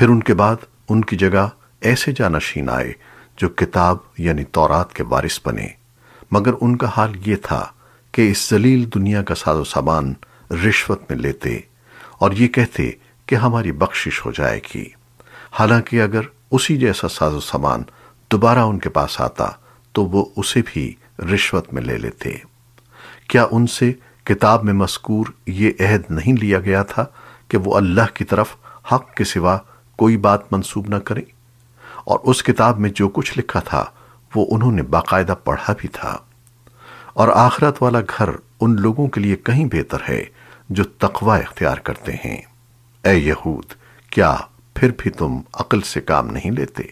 پھر ان کے بعد ان کی جگہ ایسے جانشین آئے جو کتاب یعنی تورات کے وارث بنے۔ مگر ان کا حال یہ تھا کہ اس ذلیل دنیا کا ساز و سامان رشوت میں لیتے اور یہ کہتے کہ ہماری بخشش ہو جائے گی۔ حالانکہ اگر اسی جیسا ساز و سامان دوبارہ ان کے پاس آتا تو وہ اسے بھی رشوت میں لے لیتے۔ کیا ان سے کتاب میں مذکور یہ عہد نہیں لیا گیا تھا کہ وہ اللہ کی طرف حق کے سوا کوئی بات منسوب نہ کرے اور اس کتاب میں جو کچھ لکھا تھا، وہ انہوں نے باقاعدہ پڑھا بھی تھا۔ اور آخرت والا گھر ان لوگوں کے لیے کہیں بہتر ہے جو تقوی اختیار کرتے ہیں۔ اے یہود، کیا پھر بھی تم عقل سے کام نہیں لیتے؟